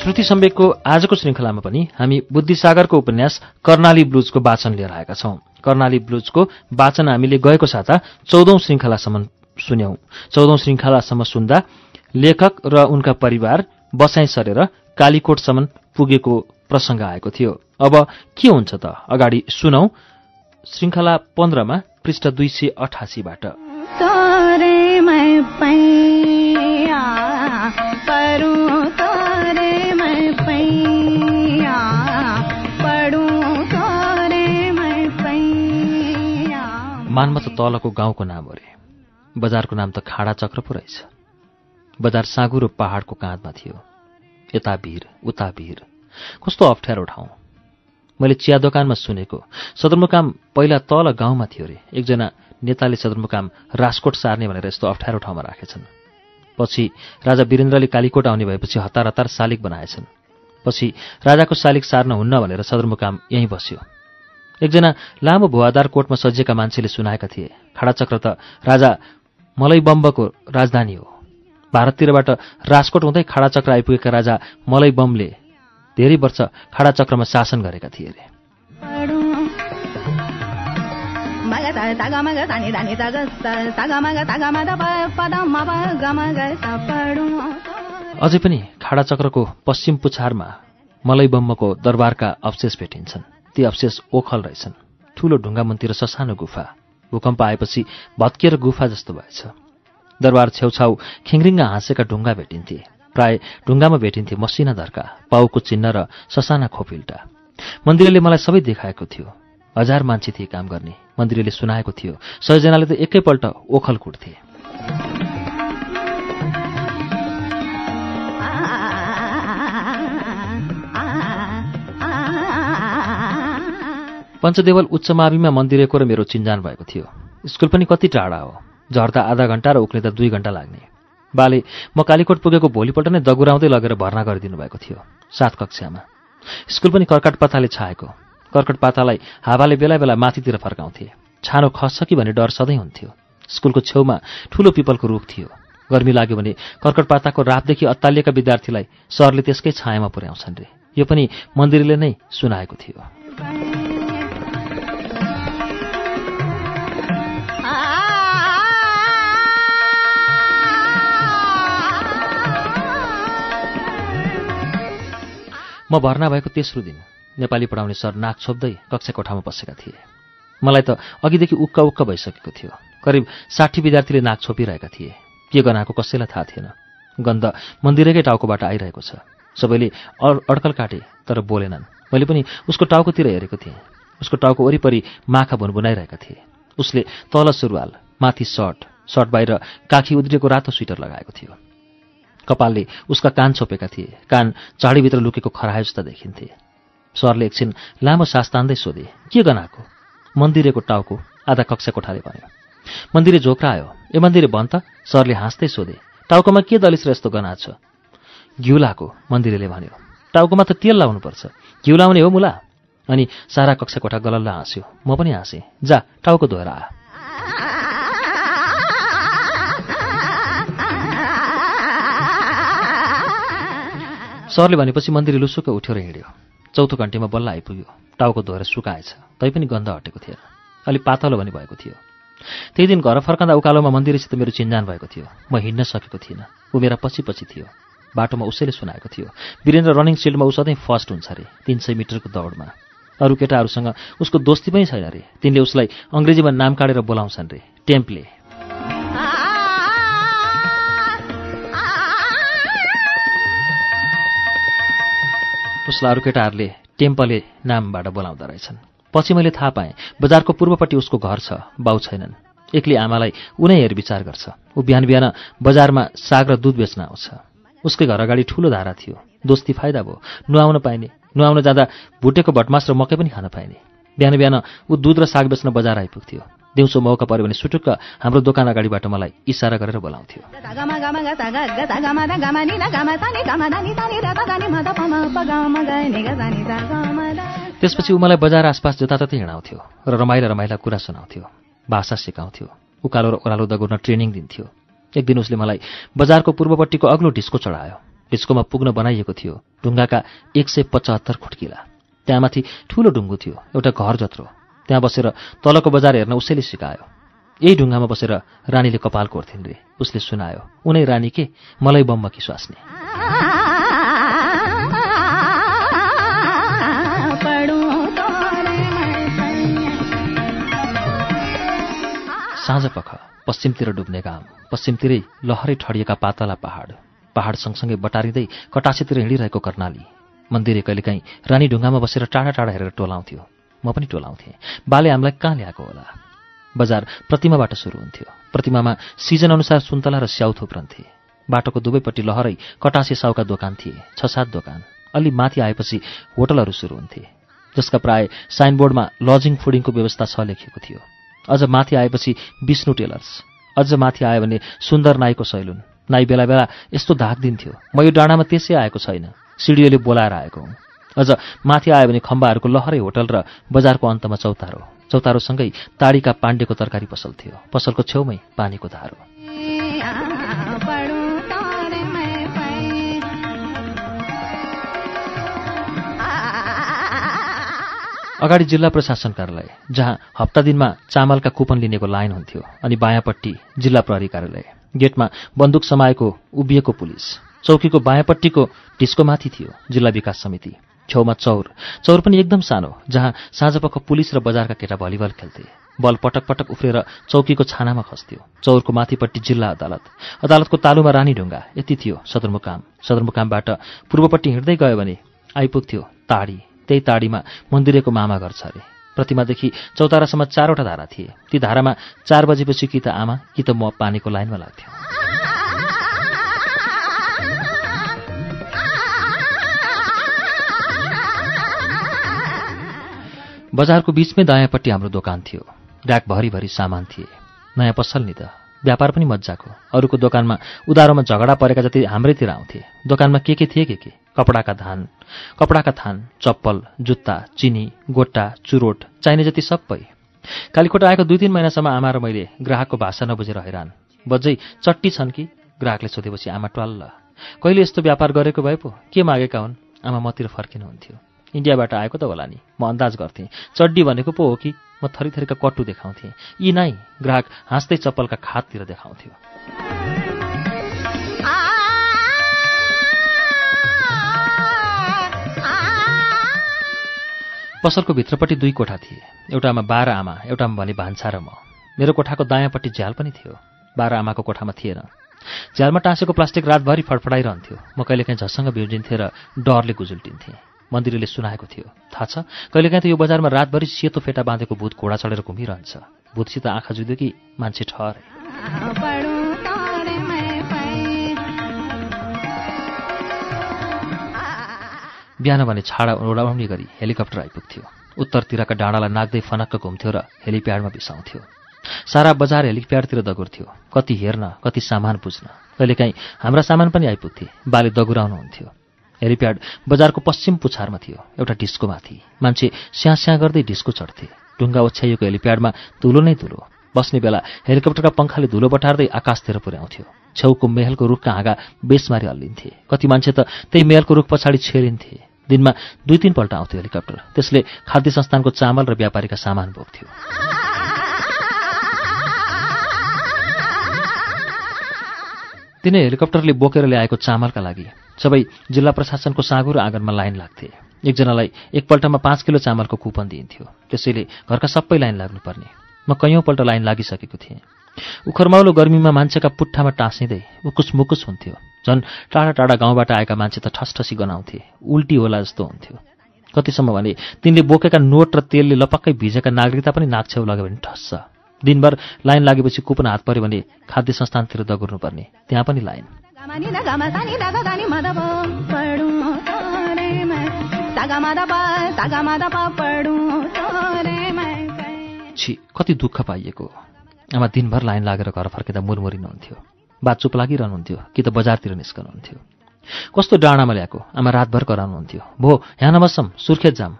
श्रुति सम्वेकको आजको श्रृङ्खलामा पनि हामी बुद्धिसागरको उपन्यास कर्णाली ब्लुजको वाचन लिएर आएका छौं। कर्णाली ब्लुजको वाचन हामीले गएको साता चौधौं श्रृङ्खलासम्म सुन्यौं। चौधौं श्रृङ्खलासम्म सुन्दा लेखक र उनका परिवार बसाइ सरेर कालीकोटसम्म पुगेको प्रसङ्ग आएको थियो। अब के हुन्छ त? अगाडि सुनौ। श्रृङ्खला पन्ध्रमा पृष्ठ दुई सय अठासीबाट मानमा त तलको गाउँको नाम हो रे। बजारको नाम त खाडा चक्र पो रहेछ। बजार साँगुरो पहाडको काँधमा थियो। यता भिर उता भिर। कस्तो अप्ठ्यारो ठाउँ। मैले चिया दोकानमा सुनेको सदरमुकाम पहिला तल गाउँमा थियो रे। एकजना नेताले सदरमुकाम राजकोट सार्ने भनेर यस्तो अप्ठ्यारो ठाउँमा राखेछन्। पछि राजा वीरेन्द्रले कालीकोट आउने भएपछि हतार हतार शालिक बनाएछन्। पछि राजाको शालिक सार्न हुन्न भनेर सदरमुकाम यहीँ बस्यो। एकजना लामो भुवादार कोटमा सजिएका मान्छेले सुनाएका थिए। खाडाचक्र त राजा मलै बम्बको राजधानी हो। भारततिरबाट राजकोट हुँदै खाडाचक्र आइपुगेका राजा मलै बमले धेरै वर्ष खाडाचक्रमा शासन गरेका थिए अरे अझै पनि खाडाचक्रको पश्चिम पुछारमा मलै बम्मको दरबारका अवशेष भेटिन्छन्। ती अवशेष ओखल रहेछन्। ठूलो मन्तिर ससानो गुफा। भूकम्प आएपछि भत्किएर गुफा जस्तो भएछ। दरबार छेउछाउ खिङ्रिङ्गा हाँसेका ढुङ्गा भेटिन्थे। प्राय ढुङ्गामा भेटिन्थे मसिना धर्का पाउको चिन्ह र ससाना खोपिल्टा। मन्दिरले मलाई सबै देखाएको थियो। हजार मान्छे थिए काम गर्ने। मन्दिरले सुनाएको थियो सयजनाले त एकैपल्ट ओखल कुट्थे। पञ्चदेवल उच्च माविमा मन्दिरेको र मेरो चिन्जान भएको थियो। स्कुल पनि कति टाढा हो। झर्दा आधा घन्टा र उक्लिँदा दुई घन्टा लाग्ने। बाले म कालीकोट पुगेको भोलिपल्ट नै दगुराउँदै लगेर भर्ना गरिदिनु भएको थियो सात कक्षामा। स्कुल पनि कर्कट पाताले छाएको। कर्कट पातालाई हावाले बेला बेला माथितिर फर्काउँथे। छानो खस्छ कि भन्ने डर सधैँ हुन्थ्यो। स्कुलको छेउमा ठूलो पिपलको रुख थियो। गर्मी लाग्यो भने कर्कट पाताको रातदेखि अत्तालिएका विद्यार्थीलाई सरले त्यसकै छायामा पुर्याउँछन् रे। यो पनि मन्दिरले नै सुनाएको थियो। म भर्ना भएको तेस्रो दिन नेपाली पढाउने सर नाक छोप्दै कक्षा कोठामा बसेका थिए। मलाई त अघिदेखि उक्क उक्क भइसकेको थियो। करिब साठी विद्यार्थीले नाक छोपिरहेका थिए। के गनाएको कसैलाई थाहा थिएन। गन्ध मन्दिरकै टाउकोबाट आइरहेको छ। सबैले अड्कल काटे तर बोलेनन्। मैले पनि उसको टाउकोतिर हेरेको थिएँ। उसको टाउको वरिपरि माखा भुनभुनाइरहेका थिए। उसले तल सुरुवाल माथि सर्ट सर्ट बाहिर काखी उद्रिएको रातो स्वेटर लगाएको थियो। कपालले उसका कान छोपेका थिए। कान चाडीभित्र लुकेको खरायो जस्ता देखिन्थे। सरले एकछिन लामो सास तान्दै सोधे के गनाएको मन्दिरेको टाउको आधा कक्षा कोठाले भन्यो। मन्दिरे झोक्रा आयो। ए मन्दिरे भन् त। सरले हाँस्दै सोधे टाउकोमा के दलिस र यस्तो गना छ? घिउ लाएको मन्दिरेले भन्यो। टाउकोमा त तेल लाउनुपर्छ। घिउ लाउने हो मुला। अनि सारा कक्षा कोठा गलल्ला हाँस्यो। म पनि हाँसेँ। जा टाउको धोएर आ सरले भनेपछि मन्दिर लुसुक्क उठ्यो र हिँड्यो। चौथो घन्टीमा बल्ल आइपुग्यो। टाउको धोएर सुकाएछ। तैपनि गन्ध हटेको थिएन अलि पातलो पनि भएको थियो। त्यही दिन घर फर्कँदा उकालोमा मन्दिरसित मेरो चिन्जान भएको थियो। म हिँड्न सकेको थिइनँ। ऊ मेरा पछि पछि थियो। बाटोमा उसैले सुनाएको थियो वीरेन्द्र रनिङ सिल्डमा ऊ सधैँ फर्स्ट हुन्छ अरे तिन सय मिटरको दौडमा। अरू केटाहरूसँग उसको दोस्ती पनि छैन अरे तिनले उसलाई अङ्ग्रेजीमा नाम काटेर बोलाउँछन् रे। टेम्पले उसलाई अरू केटाहरूले टेम्पले नामबाट बोलाउँदो रहेछन्। पछि मैले थाहा पाएँ बजारको पूर्वपट्टि उसको घर छ बाउ छैनन्। एक्लै आमालाई उनै हेर विचार गर्छ। ऊ बिहान बिहान बजारमा साग र दुध बेच्न आउँछ। उसकै घर अगाडि ठुलो धारा थियो। दोस्ती फाइदा भयो। नुहाउन पाइने नुहाउन जाँदा भुटेको भटमास र मकै पनि खान पाइने। बिहान बिहान ऊ दुध र साग बेच्न बजार आइपुग्थ्यो। दिउँसो मौका पऱ्यो भने सुटुक्क हाम्रो दोकान अगाडिबाट मलाई इसारा गरेर बोलाउँथ्यो। त्यसपछि ऊ मलाई बजार आसपास जताततै हिँडाउँथ्यो र रमाइला रमाइला कुरा सुनाउँथ्यो भाषा सिकाउँथ्यो उकालो र ओह्रालो दगुर्न ट्रेनिङ दिन्थ्यो। एक दिन उसले मलाई बजारको पूर्वपट्टिको अग्लो ढिस्को चढायो। ढिस्कोमा पुग्न बनाइएको थियो ढुङ्गाका एक सय पचहत्तर खुट्किला। त्यहाँमाथि ठुलो ढुङ्गु थियो एउटा घर जत्रो। त्यहाँ बसेर तलको बजार हेर्न उसैले सिकायो। यही ढुङ्गामा बसेर रानीले कपाल कोर्थिन् रे उसले सुनायो उनै रानी के? मलाई बम्म कि स्वास्ने? साँझ पख पश्चिमतिर डुब्ने घाम पश्चिमतिरै लहरै ठडिएका पातला पहाड पहाड सँगसँगै बटारिँदै कटासेतिर हिँडिरहेको कर्णाली। मन्दिरे कहिलेकाहीँ रानी ढुङ्गामा बसेर टाढा टाढा हेरेर टोलाउँथ्यो। म पनि टोलाउँथेँ। बाले हामीलाई कहाँ ल्याएको होला? बजार प्रतिमाबाट सुरु हुन्थ्यो। प्रतिमामा सिजन अनुसार सुन्तला र स्याउ थुप्रन्थे। बाटोको दुवैपट्टि लहरै कटासे साउका दोकान थिए छ सात दोकान। अलि माथि आएपछि होटलहरू सुरु हुन्थे। जसका प्राय साइनबोर्डमा लजिङ फुडिङको व्यवस्था छ लेखिएको थियो। अझ माथि आएपछि विष्णु टेलर्स। अझ माथि आयो भने सुन्दर नाईको सैलुन। नाई बेला बेला यस्तो धाक दिन्थ्यो म यो डाँडामा त्यसै आएको छैन। सिडिओले बोलाएर आएको हुँ। अझ माथि आयो भने खम्बाहरूको लहरै होटल र बजारको अन्तमा चौतारो चौतारोसँगै ताडीका पाण्डेको तरकारी पसल थियो। पसलको छेउमै पानीको धारो अगाडि जिल्ला प्रशासन कार्यालय जहाँ हप्ता दिनमा चामलका कुपन लिनेको लाइन हुन्थ्यो अनि बायाँपट्टि जिल्ला प्रहरी कार्यालय। गेटमा बन्दुक समाएको उभिएको पुलिस। चौकीको बायाँपट्टिको ढिस्कोमाथि थियो जिल्ला विकास समिति छेउमा चौर। चौर पनि एकदम सानो जहाँ साँझपख पुलिस र बजारका केटा भलिबल खेल्थे। बल पटक पटक उफ्रेर चौकीको छानामा खस्थ्यो। चौरको माथिपट्टि जिल्ला अदालत। अदालतको तालुमा रानी ढुङ्गा यति थियो सदरमुकाम। सदरमुकामबाट पूर्वपट्टि हिँड्दै गयो भने आइपुग्थ्यो ताडी। त्यही ताडीमा मन्दिरेको मामा घर छ अरे प्रतिमादेखि चौतारासम्म चारवटा धारा थिए। ती धारामा चार बजेपछि कि त आमा कि त म पानीको लाइनमा लाग्थ्यो। बजारको बिचमै दायाँपट्टि हाम्रो दोकान थियो। ड्याक भरिभरि सामान थिए। नयाँ पसल नि त। व्यापार पनि मजाको अरूको दोकानमा उधारोमा झगडा परेका जति हाम्रैतिर आउँथे। दोकानमा के के थिए के के? कपडाका धान। कपडाका थान चप्पल जुत्ता चिनी गोट्टा चुरोट चाहिने जति सबै। कालीकोट आएको दुई तिन महिनासम्म आमा र मैले ग्राहकको भाषा नबुझेर हैरान। बज्जै चट्टी छन् कि? ग्राहकले सोधेपछि आमा ट्वाल्ल। कहिले यस्तो व्यापार गरेको भए पो? के मागेका हुन्? आमा मतिर फर्किनुहुन्थ्यो। इन्डियाबाट आएको त होला नि म अन्दाज गर्थेँ चड्डी भनेको पो हो कि म थरीथरीका कट्टु देखाउँथेँ यी नै ग्राहक हाँस्दै चप्पलका खाततिर देखाउँथ्यो पसलको भित्रपट्टि दुई कोठा थिए एउटामा बाह्र आमा एउटामा भने भान्सा र म मेरो कोठाको दायाँपट्टि झ्याल पनि थियो बाह्र आमाको कोठामा थिएन झ्यालमा टाँसेको प्लास्टिक रातभरि फडफडाइरहन्थ्यो म कहिलेकाहीँ झसँग बिर्जिन्थेँ र डरले गुजुल्टिन्थेँ मन्दिरले सुनाएको थियो। थाहा छ कहिलेकाहीँ त यो बजारमा रातभरि सेतो फेटा बाँधेको भूत घोडा चढेर घुमिरहन्छ। भूतसित आँखा जुद्यो कि मान्छे ठहरे। बिहान भने छाडा उडाउने गरी हेलिकप्टर आइपुग्थ्यो। उत्तरतिरका डाँडालाई नाग्दै फनक्क घुम्थ्यो र हेलिप्याडमा बिसाउँथ्यो। सारा बजार हेलिप्याडतिर दगुर्थ्यो। कति हेर्न कति सामान बुझ्न कहिलेकाहीँ हाम्रा सामान पनि आइपुग्थे। बाले दगुराउनुहुन्थ्यो। हेलिप्याड बजारको पश्चिम पुछारमा थियो। एउटा डिस्को माथि। मान्छे स्याँ गर्दै डिस्को चढ्थे। ढुङ्गा ओछ्याइएको हेलिप्याडमा धुलो नै धुलो। बस्ने बेला हेलिकप्टरका पङ्खाले धुलो बटार्दै आकाशतिर पुर्याउँथ्यो। छेउको मेहलको रुखका हाँगा बेसमारी हल्लिन्थे। कति मान्छे त त्यही मेहलको रुख पछाडि छेरिन्थे। दिनमा दुई तिनपल्ट आउँथ्यो हेलिकप्टर। त्यसले खाद्य संस्थानको चामल र व्यापारीका सामान बोक्थ्यो। तिनै हेलिकप्टरले बोकेर ल्याएको चामलका लागि सबै जिल्ला प्रशासनको साँगुर आँगनमा लाइन लाग्थे। एकजनालाई एकपल्टमा पाँच किलो चामलको कुपन दिइन्थ्यो। त्यसैले घरका सबै लाइन लाग्नुपर्ने। म कैयौँपल्ट लाइन लागिसकेको थिएँ। उखरमाउलो गर्मीमा मान्छेका पुट्ठामा टाँसिँदै उकुस मुकुस हुन्थ्यो। झन् टाढा टाढा गाउँबाट आएका मान्छे त ठसठसी गनाउँथे। उल्टी होला जस्तो हुन्थ्यो। कतिसम्म भने तिनले बोकेका नोट र तेलले लपक्कै भिजेका नागरिकता पनि नाकछेउ लग्यो भने ठस्छ। दिनभर लाइन लागेपछि कुपन हात पऱ्यो भने खाद्य संस्थानतिर दगुर्नुपर्ने। त्यहाँ पनि लाइन। छि कति दुःख पाइएको। आमा दिनभर लाइन लागेर घर फर्किँदा मुरमुरिनुहुन्थ्यो। बा चुप लागिरहनुहुन्थ्यो कि त बजारतिर निस्कनुहुन्थ्यो। कस्तो डाँडामा ल्याएको आमा रातभर कराउनुहुन्थ्यो। भो यहाँ नबसम सुर्खेत जाम।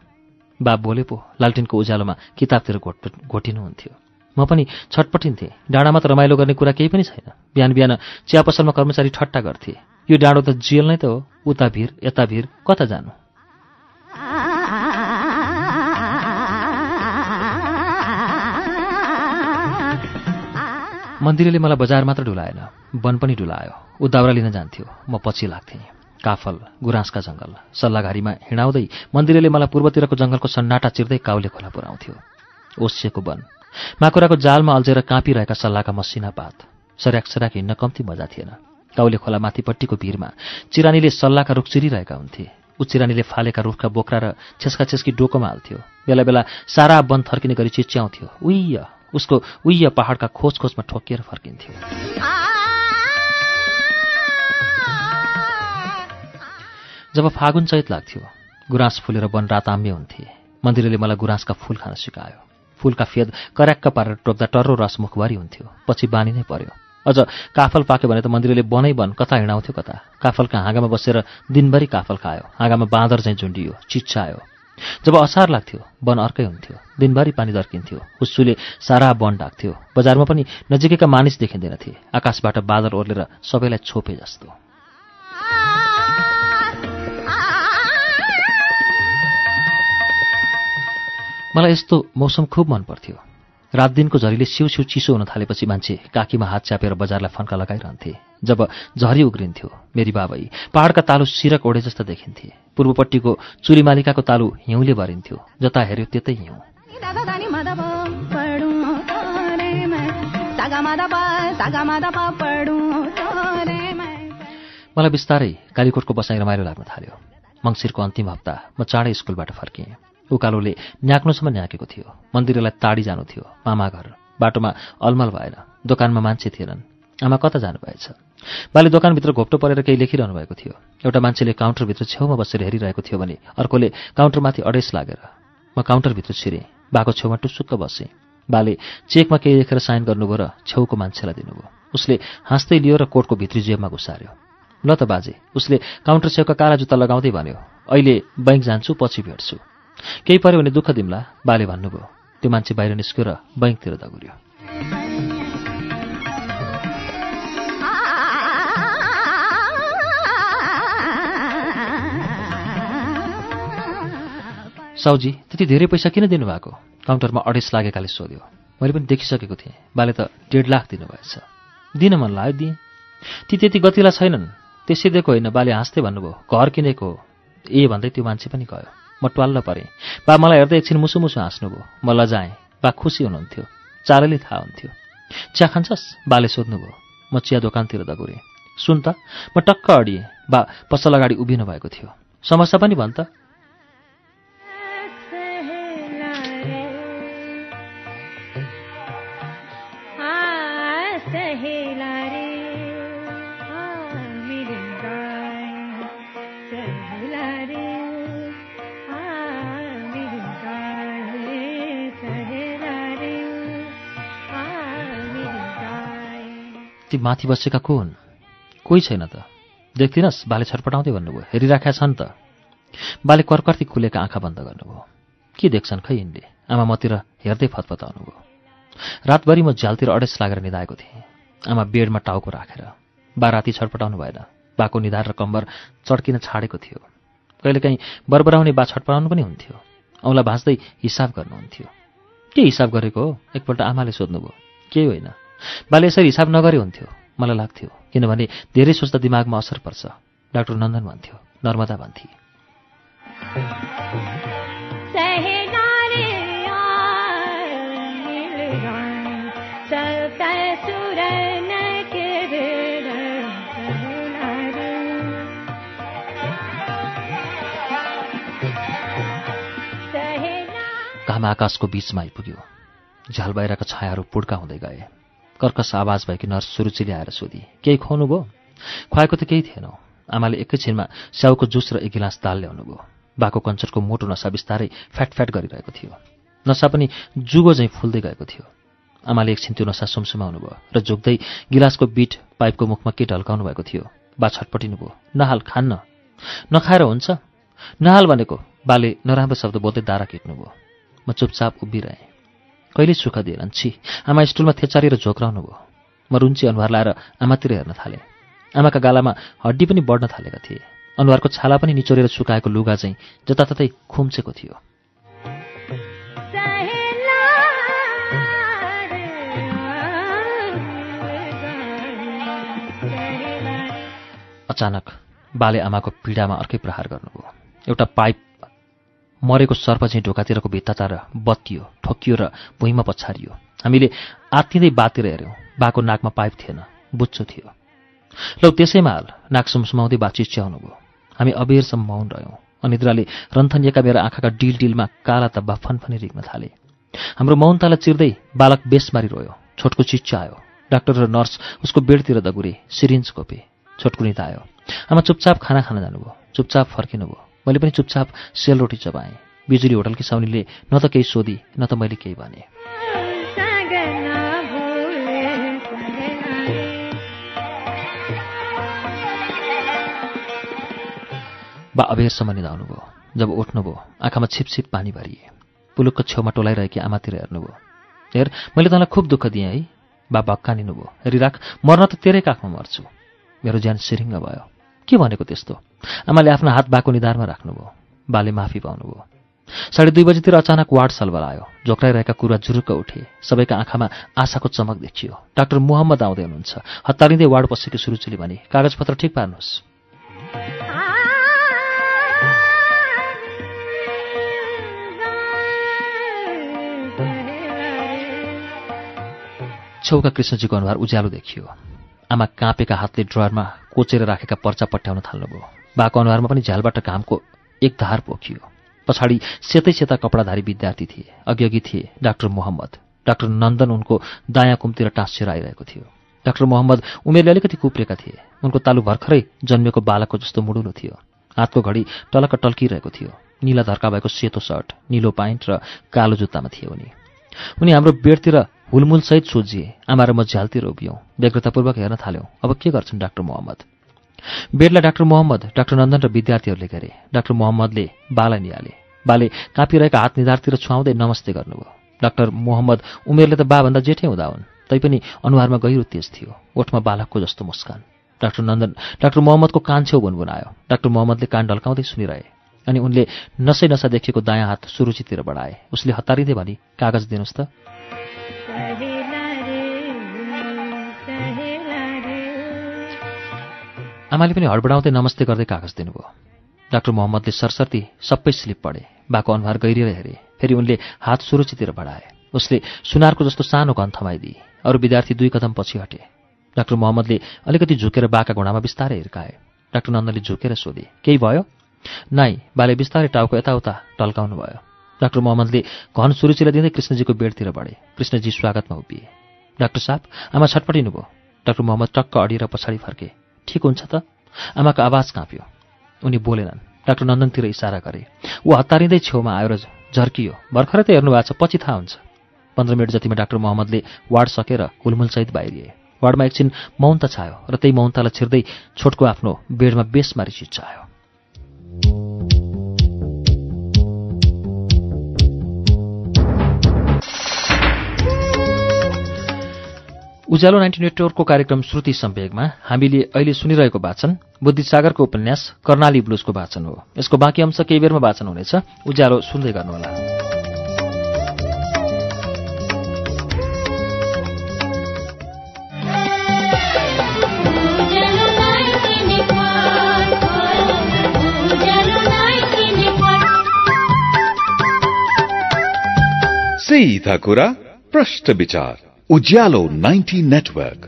बा बोले पो लालटिनको उज्यालोमा किताबतिर घोट घोटिनुहुन्थ्यो। म पनि छटपटिन्थेँ। डाँडामा त रमाइलो गर्ने कुरा केही पनि छैन। बिहान बिहान चिया पसलमा कर्मचारी ठट्टा गर्थे। यो डाँडो त जेल नै त हो। उता भिर यता भिर कता जानु? मन्दिरले मलाई बजार मात्र डुलाएन। वन पनि डुलायो। उदाउरा लिन जान्थ्यो। म पछि लाग्थेँ। काफल गुराँसका जङ्गल सल्लाघारीमा हिँडाउँदै मन्दिरले मलाई पूर्वतिरको जङ्गलको सन्नाटा चिर्दै काउले खोला पुऱ्याउँथ्यो। ओसिएको वन। माकुराको जालमा अल्झेर काँपिरहेका सल्लाहका मसिना पात सर्याक सर्याक हिँड्न कम्ती मजा थिएन। काउले खोला माथिपट्टिको भिरमा चिरानीले सल्लाहका रुख चिरिरहेका हुन्थे। ऊ चिरानीले फालेका रुखका बोक्रा र छेस्का छेस्की डोकोमा हाल्थ्यो बेला बेला सारा वन थर्किने गरी चिच्याउँथ्यो। उइय! उसको उइय पहाडका खोज खोजमा ठोकिएर फर्किन्थ्यो। जब फागुन चैत लाग्थ्यो गुराँस फुलेर वन राताम्य हुन्थे। मन्दिरले मलाई गुराँसका फुल खान सिकायो। फुलका फेद करक्क पारेर टोक्दा टर्रो रस मुखभरि हुन्थ्यो। पछि बानी नै पर्यो। अझ काफल पाक्यो भने त मन्दिरले बनै बन कता हिँडाउँथ्यो कता। काफलका हाँगामा बसेर दिनभरि काफल खायो। हाँगामा बाँदर चाहिँ झुन्डियो चिच्चायो जब असार लाग्थ्यो वन अर्कै हुन्थ्यो। दिनभरि पानी दर्किन्थ्यो। हुस्सुले सारा वन ढाक्थ्यो। बजारमा पनि नजिकैका मानिस देखिँदैनथे। आकाशबाट बादल ओर्लेर सबैलाई छोपे जस्तो। मलाई यस्तो मौसम खुब मन पर्थ्यो रात दिनको झरीले सिउ सिउ चिसो हुन थालेपछि मान्छे काकीमा हात च्यापेर बजारलाई फन्का लगाइरहन्थे जब झरी उग्रिन्थ्यो। मेरी बाबै पहाडका तालु सिरक ओढे जस्ता देखिन्थे। पूर्वपट्टिको चुलीमालिकाको तालु हिउँले भरिन्थ्यो। जता हेऱ्यो त्यतै हिउँ। मलाई बिस्तारै कालीकोटको बसाइ रमाइलो लाग्न थाल्यो। मङ्सिरको अन्तिम हप्ता म चाँडै स्कुलबाट फर्किएँ। उकालोले न्याक्नुसम्म न्याकेको थियो। मन्दिरलाई ताडी जानु थियो। मामा घर बाटोमा अलमल भएन। दोकानमा मान्छे थिएनन्। आमा कता जानुभएछ? बाले दोकानभित्र घोप्टो परेर केही लेखिरहनु भएको थियो। एउटा मान्छेले काउन्टरभित्र छेउमा बसेर हेरिरहेको थियो भने अर्कोले काउन्टरमाथि अडेस लागेर म काउन्टरभित्र छिरेँ। बाको छेउमा टुसुक्क बसेँ। बाले चेकमा केही लेखेर साइन गर्नुभयो र छेउको मान्छेलाई दिनुभयो। उसले हाँस्दै लियो र कोटको भित्री जेबमा घुसार्यो। ल त बाजे। उसले काउन्टर छेउका काला जुत्ता लगाउँदै भन्यो अहिले बैङ्क जान्छु पछि भेट्छु। केही पऱ्यो भने दुःख दिम्ला बाले भन्नुभयो। त्यो मान्छे बाहिर निस्क्यो र बैङ्कतिर दगुर्यो। साउजी त्यति धेरै पैसा किन दिनुभएको? काउन्टरमा अडेस लागेकाले सोध्यो। मैले पनि देखिसकेको थिएँ। बाले त डेढ लाख दिनुभएछ। दिन मन लाग्यो दिएँ। ती त्यति गतिला छैनन्। त्यसै दिएको होइन बाले हाँस्दै भन्नुभयो घर किनेको ए भन्दै त्यो मान्छे पनि गयो। म ट्वाल्ल परेँ। बा मलाई हेर्दै एकछिन मुसु हाँस्नुभयो म लजाएँ। बा खुसी हुनुहुन्थ्यो। चारैले थाहा हुन्थ्यो। चिया खान्छस्? बाले सोध्नुभयो म चिया दोकानतिर दगुरेँ। सुन त म टक्क अडिएँ। बा पसल अगाडि उभिनु भएको थियो। समस्या पनि भन् त। ती माथि बसेका को हुन् कोही छैन त। देख्दिनस् बाले छटपटाउँदै भन्नुभयो। हेरिराखेका छन् त। बाले कर्कर्ती खुलेका आँखा बन्द गर्नुभयो। के देख्छन् खै यिनले? आमा मतिर हेर्दै फतफताउनु भयो रातभरि म झ्यालतिर अडेस लागेर निधाएको थिएँ। आमा बेडमा टाउको राखेर। बा राति छटपटाउनु भएन। बाको निधार र कम्बर चड्किन छाडेको थियो। कहिलेकाहीँ बरबराउने बा छटपटाउनु पनि हुन्थ्यो। औँला भाँच्दै हिसाब गर्नुहुन्थ्यो। के हिसाब गरेको हो? एकपल्ट आमाले सोध्नुभयो। केही होइन। बाले यसरी हिसाब नगरे हुन्थ्यो मलाई लाग्थ्यो किनभने धेरै सोच्दा दिमागमा असर पर्छ। डाक्टर नन्दन भन्थ्यो नर्मदा भन्थे। घाम आकाशको बीचमा आइपुग्यो। झ्याल बाहिरका छायाहरू पुड्का हुँदै गए। कर्कस आवाज भएकी नर्स सुरुचिले आएर सोधी केही खुवाउनु भयो? खुवाएको त केही थिएन आमाले एकैछिनमा स्याउको जुस र एक गिलास दाल ल्याउनु भयो। बाको कञ्चरको मोटो नसा बिस्तारै फ्याटफ्याट गरिरहेको थियो। नसा पनि जुगो झैँ फुल्दै गएको थियो। आमाले एकछिन त्यो नसा सुमसुमाउनु भयो र जोग्दै गिलासको बिट पाइपको मुखमा के ढल्काउनु भएको थियो। बा छटपटिनु भयो। नहाल खान्न नखाएर हुन्छ। नहाल भनेको बाले नराम्रो शब्द बोल्दै दारा किट्नुभयो म चुपचाप उभिरहेँ। कहिले सुख दिएनन्? छि। आमा स्टुलमा थेचारेर झोक्राउनु भयो। म रुन्ची अनुहार लाएर आमातिर हेर्न थालेँ। आमाका गालामा हड्डी पनि बढ्न थालेका थिए। अनुहारको छाला पनि निचोरेर सुकाएको लुगा चाहिँ जताततै खुम्चेको थियो। अचानक बाले आमाको पीडामा अर्कै प्रहार गर्नुभयो। एउटा पाइप मरेको सर्प चाहिँ ढोकातिरको भित्तातार बत्तियो ठोकियो र भुइँमा पछारियो। हामीले आत्तिँदै बातिर हेऱ्यौँ बाको नाकमा पाइप थिएन बुच्चो थियो। लौ त्यसैमा हाल नाक सुमसुमाउँदै बा चिच्याउनु भयो हामी अबेरसम्म मौन रह्यौँ अनिद्राले रन्थनिएका मेरा आँखाका डिल डिलमा काला तब्बा फनफनी रिग्न थाले। हाम्रो मौनतालाई चिर्दै बालक बेसमारी रोयो छोटको चिच्चायो डाक्टर र नर्स उसको बेडतिर दगुरे सिरिन्ज कोपे छोटको निता आयो। आमा चुपचाप खाना खान जानुभयो चुपचाप फर्किनु भयो मैले पनि चुपचाप सेलरोटी चबाएँ। बिजुली होटलकी साउनीले न त केही सोधी न त मैले केही भने। बा अबेरसम्म निधाउनु भयो। जब उठ्नुभयो आँखामा छिपछिप पानी भरिए। पुलुकको छेउमा टोलाइरहेकी आमातिर हेर्नुभयो। हेर मैले तँलाई खुब दुःख दिएँ है। बा भक्कानिनु भयो हेरिराख मर्न त तेरै काखमा मर्छु। मेरो ज्यान सिरिङ्ग भयो। के भनेको त्यस्तो? आमाले आफ्नो हात बाको निधारमा राख्नुभयो। बाले माफी पाउनुभयो। साढे दुई बजीतिर अचानक वार्ड सलबल आयो। झोक्राइरहेका कुरा जुरुक्क उठे। सबैका आँखामा आशाको चमक देखियो। डाक्टर मोहम्मद आउँदै हुनुहुन्छ। हतारिँदै वार्ड पसेको सुरुचुली भने कागजपत्र ठिक पार्नुहोस्। छेउका कृष्णजीको अनुहार उज्यालो देखियो। आमा काँपेका हातले ड्रयरमा कोचेर राखेका पर्चा पट्याउन थाल्नुभयो बाको अनुहारमा पनि झ्यालबाट घामको एक धार पोखियो। पछाडि सेतै सेता कपडाधारी विद्यार्थी थिए अघि अघि थिए डाक्टर मोहम्मद। डाक्टर नन्दन उनको दायाँ कुमतिर टाँसिएर आइरहेको थियो। डाक्टर मोहम्मद उमेरले अलिकति कुप्रेका थिए। उनको तालु भर्खरै जन्मेको बालकको जस्तो मुडुलो थियो। हातको घडी टलक्क टल्किरहेको थियो। निला धर्का भएको सेतो सर्ट निलो पाइन्ट र कालो जुत्तामा थिए उनी। उनी हाम्रो बेडतिर हुलमुलसहित सोझिए आमा र म झ्यालतिर उभियौँ। व्यग्रतापूर्वक हेर्न थाल्यौँ। अब के गर्छन् डाक्टर मोहम्मद? बेडलाई डाक्टर मोहम्मद डाक्टर नन्दन र विद्यार्थीहरूले गरे। डाक्टर मोहम्मदले बालाई निहाले। बाले काँपिरहेका हात निधारतिर छुवाउँदै नमस्ते गर्नुभयो। डाक्टर मोहम्मद उमेरले त बाभन्दा जेठै हुँदा हुन् तैपनि अनुहारमा गहिरो तेज थियो। ओठमा बालकको जस्तो मुस्कान। डाक्टर नन्दन डाक्टर मोहम्मदको कान छेउ गुनगुनायो। डाक्टर मोहम्मदले कान ढल्काउँदै सुनिरहे अनि उनले नसै नसा देखिएको दायाँ हात सुरुचितिर बढाए। उसले हतारिँदै भनी कागज दिनुहोस् त। आमाले पनि हडबडाउँदै नमस्ते गर्दै कागज दिनुभयो। डाक्टर मोहम्मदले सरसर्ती सबै स्लिप पढे बाको अनुहार गहिरिएर हेरे फेरि उनले हात सुरक्षिततिर बढाए। उसले सुनारको जस्तो सानो घन थमाइदिए अरू विद्यार्थी दुई कदम पछि हटे। डाक्टर मोहम्मदले अलिकति झुकेर बाका घुँडामा बिस्तारै हिर्काए। डाक्टर नन्दले झुकेर सोधे केही भयो? नाइ बाले बिस्तारै टाउको यताउता टल्काउनु भयो डाक्टर मोहम्मदले घन सुरुचिलाई दिँदै कृष्णजीको बेडतिर बढे। कृष्णजी स्वागतमा उभिए। डाक्टर साहब आमा छटपटिनु भयो डाक्टर मोहम्मद टक्क अडिएर पछाडि फर्के। ठिक हुन्छ त? आमाको आवाज काँप्यो। उनी बोलेनन्। डाक्टर नन्दनतिर इसारा गरे। ऊ हतारिँदै छेउमा आयो र झर्कियो। भर्खरै त हेर्नु भएको छ पछि थाहा हुन्छ। पन्ध्र मिनट जतिमा डाक्टर मोहम्मदले वार्ड सकेर हुलमुलसहित बाहिरिए। वार्डमा एकछिन मौनता छायो र त्यही मौनतालाई छिर्दै छोटको आफ्नो बेडमा बेसमारी चिच्चायो उज्यालो नाइन्टी नेटवर्कको कार्यक्रम श्रुति सम्वेगमा हामीले अहिले सुनिरहेको वाचन बुद्धिसागरको उपन्यास कर्णाली ब्लुजको वाचन हो। यसको बाँकी अंश केही बेरमा वाचन हुनेछ। उज्यालो सुन्दै गर्नुहोला। सीधा कुरा प्रश्न विचार। उज्यालो 90 नेटवर्क।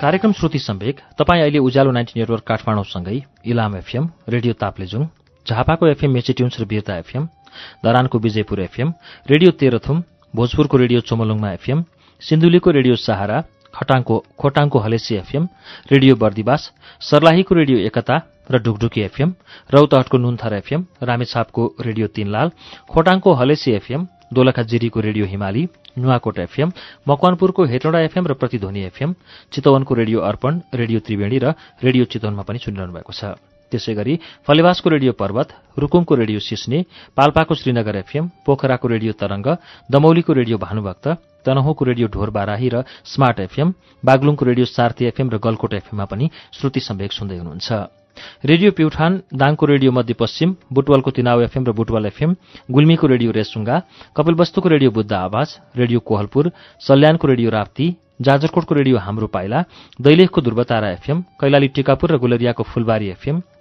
कार्यक्रम श्रुति सम्वेक। तपाईँ अहिले उज्यालो नाइन्टी नेटवर्क काठमाडौँसँगै इलाम एफएम रेडियो ताप्लेजुङ झापाको एफएम मेचेट्युन्स र बिर्ता एफएम धरानको विजयपुर एफएम रेडियो तेह्रथुम भोजपुरको रेडियो चोमलुङमा एफएम सिन्धुलीको रेडियो सहारा खटाङको खोटाङको हलेसी एफएम रेडियो बर्दिवास सर्लाहीको रेडियो एकता र ढुकढुकी एफएम रौतहटको नुन्थर एफएम रामेछापको रेडियो तीनलाल खोटाङको हलेसी एफएम दोलखा जिरीको रेडियो हिमाली नुवाकोट एफएम मकवानपुरको हेटौँडा एफएम र प्रतिध्वनि एफएम चितवनको रेडियो अर्पण रेडियो त्रिवेणी र रेडियो चितवनमा पनि सुनिरहनु भएको छ। त्यसै गरी फलेवासको रेडियो पर्वत रुकुमको रेडियो सिस्ने पाल्पाको श्रीनगर एफएम पोखराको रेडियो तरंग दमौलीको रेडियो भानुभक्त तनहुँको रेडियो ढोर बाराही र स्मार्ट एफएम बागलुङको रेडियो सार्थी एफएम र गलकोट एफएममा पनि श्रुति सम्वेक सुन्दै हुनुहुन्छ। रेडियो प्युठान दाङको रेडियो मध्यपश्चिम बुटवलको तिनाव एफएम र बुटवल एफएम गुल्मीको रेडियो रेसुङ्गा कपिलवस्तुको रेडियो बुद्ध आवाज रेडियो कोहलपुर सल्यानको रेडियो राप्ती जाजरकोटको रेडियो हाम्रो पाइला दैलेखको ध्रुवतारा एफएम कैलाली टिकापुर र गुलरियाको फुलबारी एफएम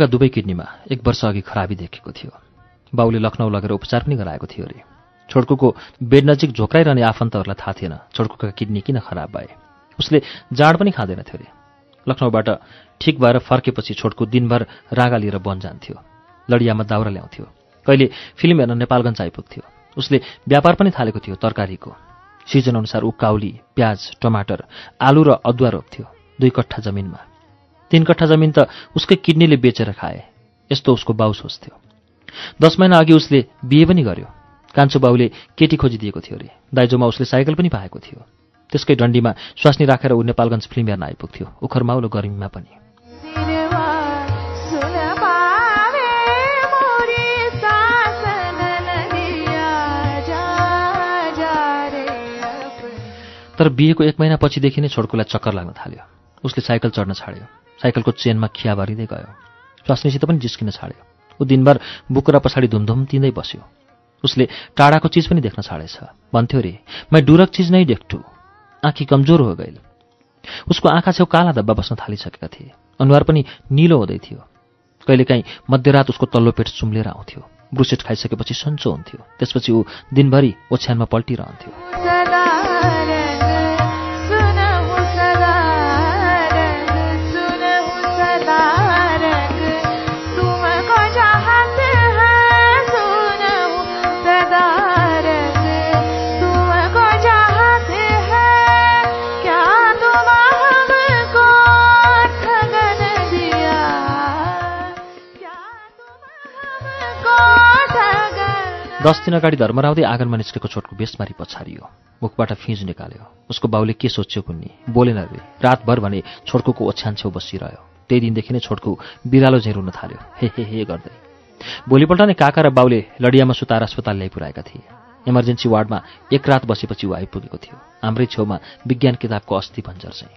छोड्कोका दुवै किडनीमा एक वर्ष अघि खराबी देखेको थियो। बाउले लखनऊ लगेर उपचार पनि गराएको थियो अरे। छोड्कोको बेड नजिक झोक्राइरहने आफन्तहरूलाई थाहा थिएन छोड्कोका किडनी किन खराब भए। उसले जाँड पनि खाँदैन थियो अरे। लखनऊबाट ठिक भएर फर्केपछि छोटको दिनभर रागा लिएर वन जान्थ्यो। लडियामा दाउरा ल्याउँथ्यो। कहिले फिल्म हेर्न नेपालगञ्ज आइपुग्थ्यो। उसले व्यापार पनि थालेको थियो तरकारीको। सिजन अनुसार ऊ काउली प्याज टमाटर आलु र अदुवा रोप्थ्यो। दुई कट्ठा जमिनमा। तीन कट्ठा जमिन त उसकै किडनीले बेचेर खाए। यस्तो उसको बाउ सोच्थ्यो। दस महिना अघि उसले बिहे पनि गर्यो। कान्छो बाउले केटी खोजिदिएको थियो अरे। दाइजोमा उसले साइकल पनि पाएको थियो। त्यसकै डन्डीमा स्वास्नी राखेर ऊ नेपालगञ्ज फिल्म हेर्न आइपुग्थ्यो उखरमाउलो गर्मीमा पनि। तर बिहेको एक महिनापछिदेखि नै छोड्कोलाई चक्कर लाग्न थाल्यो। उसले साइकल चढ्न छाड्यो। साइकलको चेनमा खिया भरिँदै गयो। स्वास्नीसित पनि जिस्किन छाड्यो। ऊ दिनभर बुकुरा पछाडि धुमधुम तिँदै बस्यो। उसले टाढाको चिज पनि देख्न छाडेछ। भन्थ्यो रे मै डुरक चिज नै देख्छु। आँखी कमजोर हो गइल उसको आँखा छेउ काला धब्बा बस्न थालिसकेका थिए। अनुहार पनि निलो हुँदै थियो। कहिलेकाहीँ मध्यरात उसको तल्लो पेट चुम्लेर आउँथ्यो। ब्रुसेट खाइसकेपछि सन्चो हुन्थ्यो। त्यसपछि ऊ दिनभरि ओछ्यानमा पल्टिरहन्थ्यो। दस दिन अगाडि धर्मराउँदै आँगनमा निस्केको छोटको बेसमारी पछारियो। मुखबाट फिज निकाल्यो। उसको बाउले के सोच्यो कुन्नी? बोलेन रे रातभर भने छोटको ओछ्यान छेउ बसिरह्यो। त्यही दिनदेखि नै छोटको बिरालो झैँ रुन थाल्यो। हे हे हे गर्दै। भोलिपल्ट नै काका र बाउले लडियामा सुतार अस्पताल ल्याइपुऱ्याएका थिए। इमर्जेन्सी वार्डमा एक रात बसेपछि ऊ आइपुगेको थियो। हाम्रै छेउमा विज्ञान किताबको अस्थि भञ्जर चाहिँ।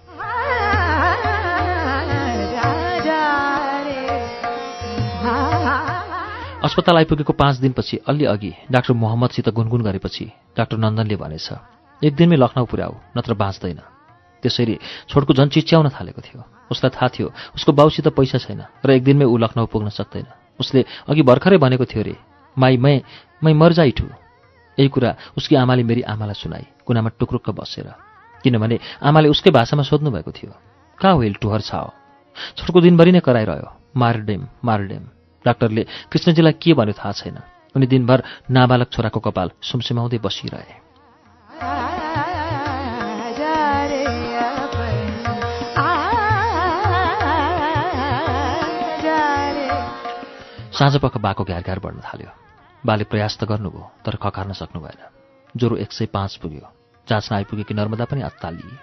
अस्पताल आइपुगेको पाँच दिनपछि अलि अघि डाक्टर मोहम्मदसित गुनगुन गरेपछि डाक्टर नन्दनले भनेछ एक दिनमै लखनऊ पुर्याऊ नत्र बाँच्दैन। त्यसैले छोटको झन् चिच्याउन थालेको थियो। उसलाई थाहा थियो उसको बाउसित पैसा छैन र एक दिनमै ऊ लखनऊ पुग्न सक्दैन। उसले अघि भर्खरै भनेको थियो रे माई मै मै मर जाइठु यही कुरा उसकी आमाले मेरी आमालाई सुनाई कुनामा टुक्रुक्क बसेर। किनभने आमाले उसकै भाषामा सोध्नु भएको थियो कहाँ होइल टुहर छाओ? छोटको दिनभरि नै कराइरह्यो। मारडेम मारडेम। डाक्टरले कृष्णजीलाई के भन्यो थाहा छैन। उनी दिनभर नाबालक छोराको कपाल सुमसुमाउँदै बसिरहे। साँझ पख बाको घ्यार घ्यार बढ्न थाल्यो। बाले प्रयास त गर्नुभयो तर खकार्न सक्नु भएन। ज्वरो एक सय पाँच पुग्यो। जाँच्न आइपुगेकी नर्मदा पनि अत्तालिए।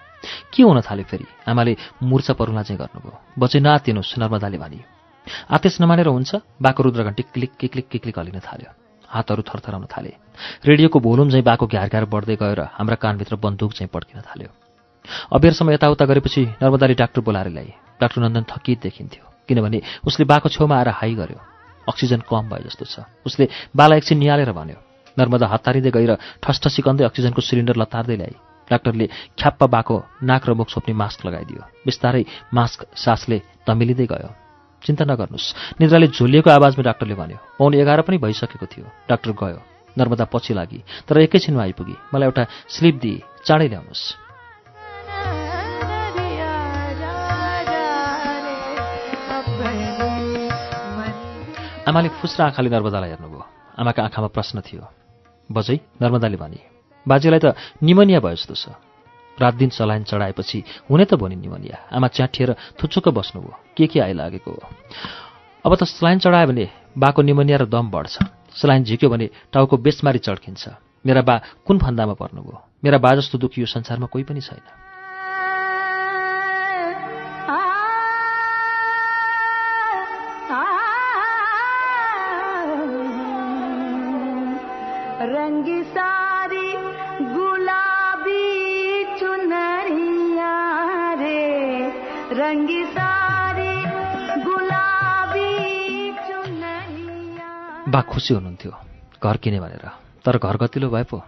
के हुन थाल्यो फेरि? आमाले मुर्छा परुला चाहिँ गर्नुभयो। बचै नआतिनुहोस् नर्मदाले भनी आतेश नमानेर हुन्छ। बाको रुद्रघन्टी क्लिक किक्लिक किक्लिक हलिन थाल्यो। हातहरू थरथराउन थाले। रेडियोको भोलुम चाहिँ बाको घ्यार घ्यार बढ्दै गएर हाम्रा कानभित्र बन्दुक चाहिँ पड्किन थाल्यो। अबेरसम्म यताउता गरेपछि नर्मदाले डाक्टर बोलाएर ल्याए डाक्टर नन्दन थकित देखिन्थ्यो। किनभने उसले बाको छेउमा आएर हाई गर्यो। अक्सिजन कम भयो जस्तो छ। उसले बाला एकछिन निहालेर भन्यो नर्मदा हतारिँदै गएर ठसठसिकन्दै अक्सिजनको सिलिन्डर लतार्दै ल्याए डाक्टरले ख्याप्पा बाको नाक र मुख छोप्ने मास्क लगाइदियो। बिस्तारै मास्क सासले तमिलिँदै गयो। चिन्ता नगर्नुहोस्। निद्राले झोलिएको आवाजमा डाक्टरले भन्यो पौने एघार पनि भइसकेको थियो। डाक्टर गयो नर्मदा पछि लागि तर एकैछिनमा आइपुगी। मलाई एउटा स्लिप दिए चाँडै ल्याउनुहोस्। आमाले फुस्रा आँखाले नर्मदालाई हेर्नुभयो। आमाका आँखामा प्रश्न थियो। बजै नर्मदाले भने बाजेलाई त निमोनिया भयो जस्तो छ। रात दिन सलाइन चढाएपछि हुने त भयो नि निमोनिया आमा च्याठिएर थुचुक्क बस्नुभयो। के के आइलागेको हो? अब त सलाइन चढायो भने बाको निमोनिया र दम बढ्छ। सलाइन झिक्यो भने टाउको बेसमारी चड्किन्छ। मेरा बा कुन फन्दामा पर्नुभयो? मेरा बा जस्तो दुःखी यो संसारमा कोही पनि छैन। खुसी हुनुहुन्थ्यो घर किने भनेर। तर घर गतिलो भए पो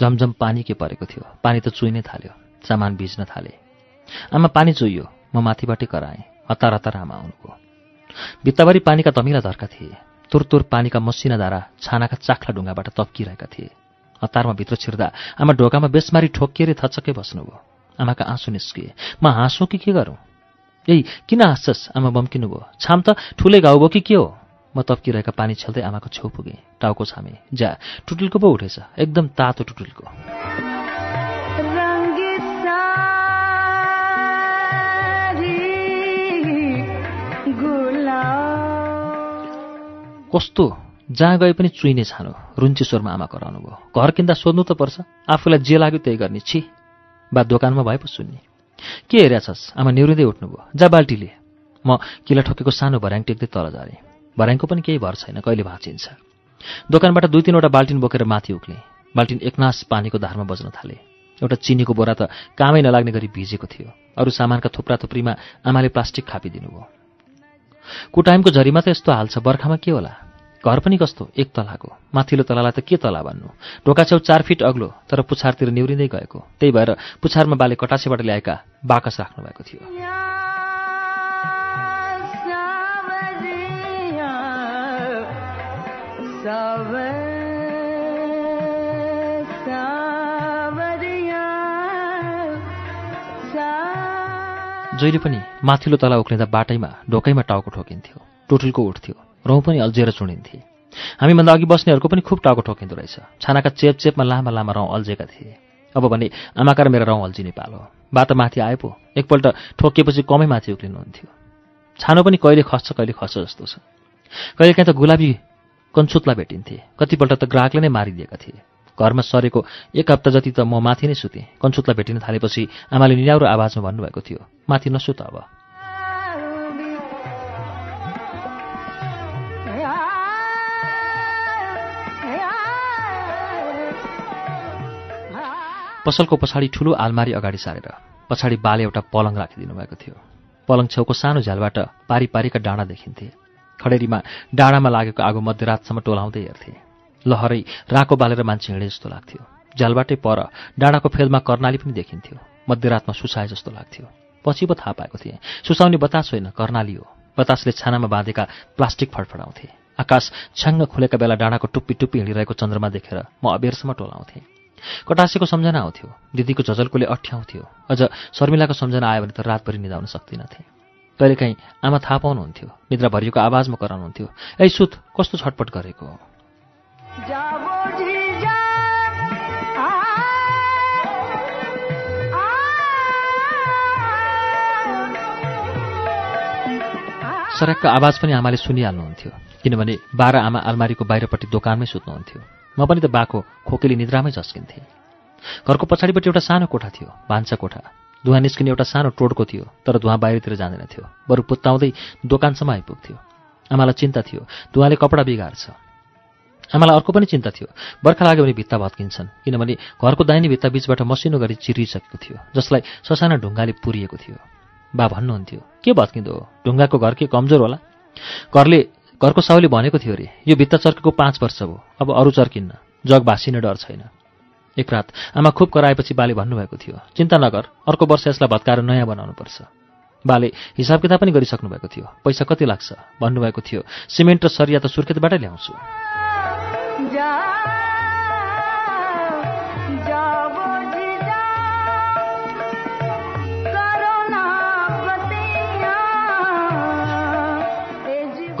झमझम पानी के परेको थियो। पानी त चुइनै थाल्यो। सामान भिज्न थाले। आमा पानी चुइयो म माथिबाटै कराएँ। हतार हतार आमा आउनुभयो भित्ताभरि पानीका धमिला धर्का थिए। तुर तुर पानीका मसिना धारा छानाका चाख्ला ढुङ्गाबाट तप्किरहेका थिए। हतारमा भित्र छिर्दा आमा ढोकामा बेसमारी ठोकिएर थचक्कै बस्नुभयो। आमाका आँसु निस्किए। म हाँसौँ कि के गरौँ? ए किन हाँस्छस्? आमा बम्किनुभयो। छाम त ठुलै घाउ भयो कि के हो? म तप्किरहेका पानी छेल्दै आमाको छेउ पुगेँ। टाउको छामेँ। जा टुटुल्को पो उठेछ। एकदम तातो टुटुल्को। कस्तो? जहाँ गए पनि चुइने छानो। रुन्ची स्वरमा आमा कराउनु भयो। घर किन्दा सोध्नु त पर्छ। आफूलाई जे लाग्यो त्यही गर्ने। छि। बा दोकानमा भए पो सुन्ने। के हेरेछस् आमा निहुरिँदै उठ्नुभयो। जा बाल्टीले। म किला ठोकेको सानो भर्याङ टेक्दै तल झरेँ। भर्याङको पनि केही भर छैन कहिले भाँचिन्छ। दोकानबाट दुई तिनवटा बाल्टिन बोकेर माथि उक्लेँ। बाल्टिन एकनास पानीको धारमा बज्न थाले। एउटा चिनीको बोरा त कामै नलाग्ने गरी भिजेको थियो। अरू सामानका थुप्रा थुप्रीमा आमाले प्लास्टिक खापिदिनु भयो। कुटाइमको झरीमा त यस्तो हाल छ बर्खामा के होला? घर पनि कस्तो? एक तलाको। माथिल्लो तलालाई त के तला भन्नु? ढोका छेउ चार फिट अग्लो तर पुछारतिर निहुरिँदै गएको। त्यही भएर पुछारमा बाले कटासेबाट ल्याएका बाकस राख्नु भएको थियो। जहिले पनि माथिल्लो तला उक्लिँदा बाटैमा ढोकैमा टाउको ठोकिन्थ्यो। टोटुलको उठ्थ्यो रौँ पनि अल्झिएर चुडिन्थे हामीभन्दा अघि बस्नेहरूको पनि खुब टाउको ठोकिँदो रहेछ। छानाका चेप चेपमा लामा लामा रौँ अल्झेका थिए। अब भने आमाका र मेरा रौँ अल्झिने पालो। बाटो माथि आए पो। एकपल्ट ठोकिएपछि कमै माथि उक्लिनुहुन्थ्यो। छानो पनि कहिले खस्छ कहिले खस्छ जस्तो छ। कहिलेकाहीँ त गुलाबी कन्छुत्ला भेटिन्थे। कतिपल्ट त ग्राहकले नै मारिदिएका थिए। घरमा सरेको एक हप्ता जति त म माथि नै सुतेँ। कन्छुत्ला भेटिन थालेपछि आमाले निराउरो आवाजमा भन्नुभएको थियो माथि नसुत अब। पसलको पछाडि ठुलो आलमारी अगाडि सारेर पछाडि बाले एउटा पलङ राखिदिनु भएको थियो। पलङ छेउको सानो झ्यालबाट पारी पारीका डाँडा देखिन्थे। खडेरीमा डाँडामा लागेको आगो मध्यरातसम्म टोलाउँदै हेर्थे। लहरै राको बालेर मान्छे हिँडे जस्तो लाग्थ्यो। झ्यालबाटै पर डाँडाको फेदमा कर्णाली पनि देखिन्थ्यो। मध्यरातमा सुसाए जस्तो लाग्थ्यो। पछि पो थाहा पाएको थिएँ सुसाउने बतास होइन कर्णाली हो। बतासले छानामा बाँधेका प्लास्टिक फडफडाउँथे। आकाश छ्याङ्ग खुलेका बेला डाँडाको टुप्पी टुप्पी हिँडिरहेको चन्द्रमा देखेर म अबेरसम्म टोलाउँथेँ। कटासेको सम्झना आउँथ्यो। दिदीको झजलकोले अठ्याउँथ्यो। अझ शर्मिलाको सम्झना आयो भने त रातभरि निदाउन सक्दिनथे। कहिलेकाहीँ आमा थाहा पाउनुहुन्थ्यो। निद्रा भरिएको आवाजमा कराउनुहुन्थ्यो ऐ सुत कस्तो छटपट गरेको? हो सरक्क आवाज पनि आमाले सुनिहाल्नुहुन्थ्यो किनभने बाह्र आमा आलमारीको बाहिरपट्टि दोकानमै सुत्नुहुन्थ्यो। म पनि त बाको खोकेली निद्रामै झस्किन्थेँ। घरको पछाडिपट्टि एउटा सानो कोठा थियो भान्सा कोठा। धुवा निस्किने एउटा सानो टोडको थियो तर धुवा बाहिरतिर जाँदैन थियो। बरु पुत्ताउँदै दोकानसम्म आइपुग्थ्यो। आमालाई चिन्ता थियो धुवाले कपडा बिगार्छ। आमालाई अर्को पनि चिन्ता थियो। बर्खा लाग्यो भने भित्ता भत्किन्छन् किनभने घरको दाहिने भित्ता बिचबाट मसिनो गरी चिरिसकेको थियो जसलाई ससाना ढुङ्गाले पुरिएको थियो। बा भन्नुहुन्थ्यो के भत्किँदो? हो ढुङ्गाको घर के कमजोर होला? घरले घरको साउले भनेको थियो अरे यो भित्ता चर्केको पाँच वर्ष भयो अब अरू चर्किन्न जग भाँसिने डर छैन। एक रात आमा खुब कराएपछि बाले भन्नुभएको थियो चिन्ता नगर अर्को वर्ष यसलाई भत्काएर नयाँ बनाउनुपर्छ। बाले हिसाब किताब पनि गरिसक्नु भएको थियो पैसा कति लाग्छ? भन्नुभएको थियो सिमेन्ट र सरिया त सुर्खेतबाटै ल्याउँछु।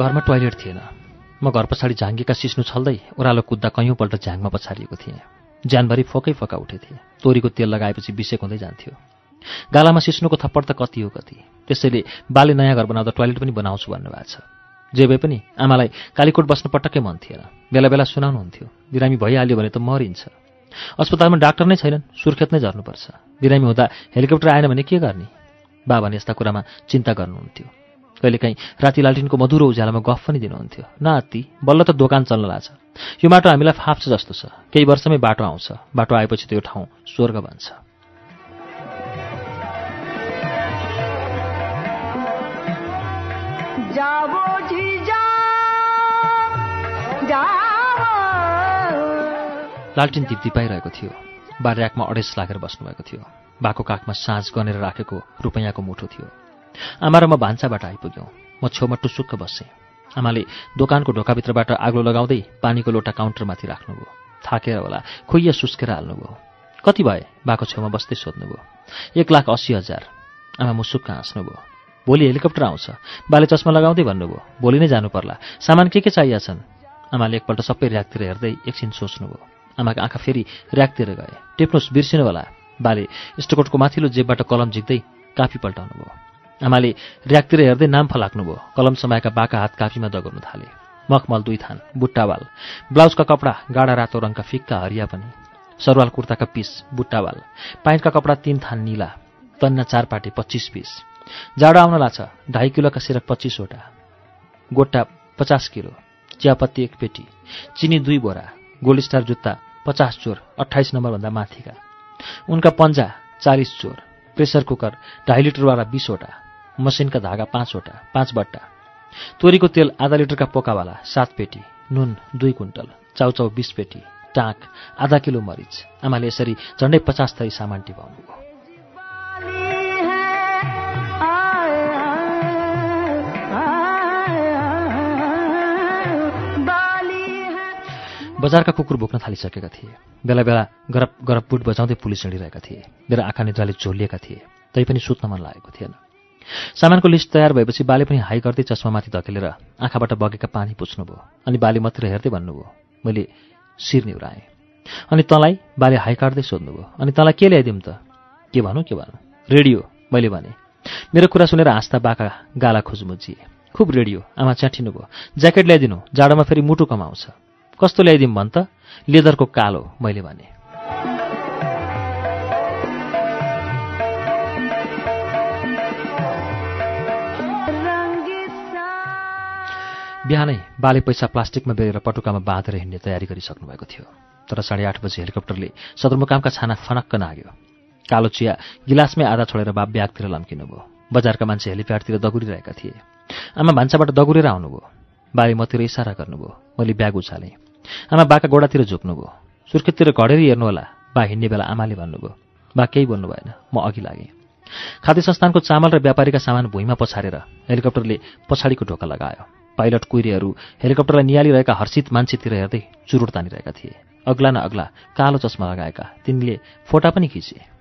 घरमा टोयलेट थिएन। म घर पछाडि झाङ्गेका सिस्नु छल्दै ओह्रालो कुद्दा कैयौँपल्ट झ्याङमा पछारिएको थिएँ। ज्यानभरि फोकै फोका उठेथे तोरीको तेल लगाएपछि बिसेक हुँदै जान्थ्यो। गालामा सिस्नुको थप्पड त कति हो कति। त्यसैले बाले नयाँ घर बनाउँदा टोयलेट पनि बनाउँछु भन्नुभएको छ। जे भए पनि आमालाई कालीकोट बस्न पटक्कै मन थिएन। बेला बेला सुनाउनुहुन्थ्यो बिरामी भइहाल्यो भने त मरिन्छ। अस्पतालमा डाक्टर नै छैनन् सुर्खेत नै झर्नुपर्छ। बिरामी हुँदा हेलिकप्टर आएन भने के गर्ने? बा भने यस्ता कुरामा चिन्ता गर्नुहुन्थ्यो। कहिलेकाहीँ राति लालटिनको मधुरो उज्यालोमा गफ पनि दिनुहुन्थ्यो। नाति बल्ल त दोकान चल्न लाग्छ यो माटो हामीलाई फाप्छ जस्तो छ। केही वर्षमै बाटो आउँछ। बाटो आएपछि त यो ठाउँ स्वर्ग बन्छ। लालटिन दिप्ती पाइरहेको थियो। बा ऱ्याकमा अडेस लागेर बस्नुभएको थियो। बाको काखमा साँझ गनेर राखेको रुपैयाँको मुठो थियो। आमा र म भान्साबाट आइपुग्यौँ। म छेउमा टुसुक्क बसेँ। आमाले दोकानको ढोकाभित्रबाट आग्लो लगाउँदै पानीको लोटा काउन्टरमाथि राख्नुभयो। थाकेर होला खुइया सुस्केर हाल्नुभयो। कति भए बाको छेउमा बस्दै सोध्नुभयो एक लाख अस्सी हजार। आमा मुसुक्क हाँस्नुभयो भोलि हेलिकप्टर आउँछ। बाले चस्मा लगाउँदै भन्नुभयो भोलि नै जानु पर्ला सामान के के चाहिएका छन् आमाले एकपल्ट सबै ऱ्याकतिर हेर्दै एकछिन सोच्नुभयो। आमाको आँखा फेरि ऱ्याकतिर गए। टेप्नुहोस् बिर्सिनु होला। बाले स्टोकोटको माथिल्लो जेबबाट कलम झिक्दै कापी पल्टाउनु भयो आमाले ऱ्याकतिर हेर्दै नाम फलाक्नुभयो। कलम समाएका बाका हात कापीमा दगाउनु थाले। मखमल दुई थान बुट्टावाल ब्लाउजका कपडा गाढा रातो रङका फिक्का हरिया पनि। सरवाल कुर्ताका पिस बुट्टावाल। पाइन्टका कपडा तीन थान निला। तन्ना चार पाटे पच्चिस पिस। जाडो आउन लाग्छ ढाई किलोका सिरक पच्चिसवटा। गोटा पचास किलो। चियापत्ती एक पेटी चिनी दुई बोरा गोल्ड स्टार जुत्ता पचास चोर अठाइस नम्बरभन्दा माथिका। उनका पन्जा चालिस चोर प्रेसर कुकर ढाई लिटरवाला बिसवटा मसिनका धागा पाँचवटा पाँच बट्टा। तोरीको तेल आधा लिटरका पोकावाला सात पेटी नुन दुई कुन्टल चाउचाउ बिस पेटी टाँक आधा किलो मरिच। आमाले यसरी झन्डै पचास थरी सामान टिपाउनुभयो। बजारका कुकुर भोक्न थालिसकेका थिए। बेला बेला गरप गरप बुट बजाउँदै पुलिस हिँडिरहेका थिए। मेरो आँखा निद्राले झोलिएका थिए। तैपनि सुत्न मन लागेको थिएन। सामानको लिस्ट तयार भएपछि बाले पनि हाई गर्दै चस्मामाथि धकेलेर आँखाबाट बगेका पानी पुछ्नुभयो अनि बाले मात्र हेर्दै भन्नुभयो मैले शिर निहुराएँ। अनि तँलाई बाले हाई काट्दै सोध्नुभयो अनि तँलाई के ल्याइदिउँ त? के भनौँ के भनौँ रेडियो मैले भने। मेरो कुरा सुनेर हाँस्दा बाका गाला खोजमुजिए खुब रेडियो आमा च्याठिनुभयो। ज्याकेट ल्याइदिनु जाडोमा फेरि मुटु कमाउँछ। कस्तो ल्याइदिउँ भन् त? लेदरको कालो मैले भने। बिहानै बाले पैसा प्लास्टिकमा बेरेर पटुकामा बाँधेर हिँड्ने तयारी गरिसक्नु भएको थियो। तर साढे आठ बजी हेलिकप्टरले सदरमुकामका छाना फनक्क नाग्यो। कालो चिया गिलासमै आधा छोडेर बा ब्यागतिर लम्किनु भयो बजारका मान्छे हेलिप्याडतिर दगुरिरहेका थिए। आमा भान्साबाट दगुरेर आउनुभयो। बाले मतिर इसारा गर्नुभयो। मैले ब्याग उछालेँ। आमा बाका गोडातिर झुक्नुभयो। सुर्खेततिर घडेर हेर्नुहोला। बा हिँड्ने बेला आमाले भन्नुभयो। बा केही बोल्नु भएन। म अघि लागेँ। खाद्य संस्थानको चामल र व्यापारीका सामान भुइँमा पछारेर हेलिकप्टरले पछाडिको ढोका लगायो। पाइलट कुइरेहरू हेलिकप्टरलाई निहालिरहेका हर्षित मान्छेतिर हेर्दै चुरुट तानिरहेका थिए। अग्ला न अग्ला कालो चस्मा लगाएका तिनले फोटा पनि खिचे।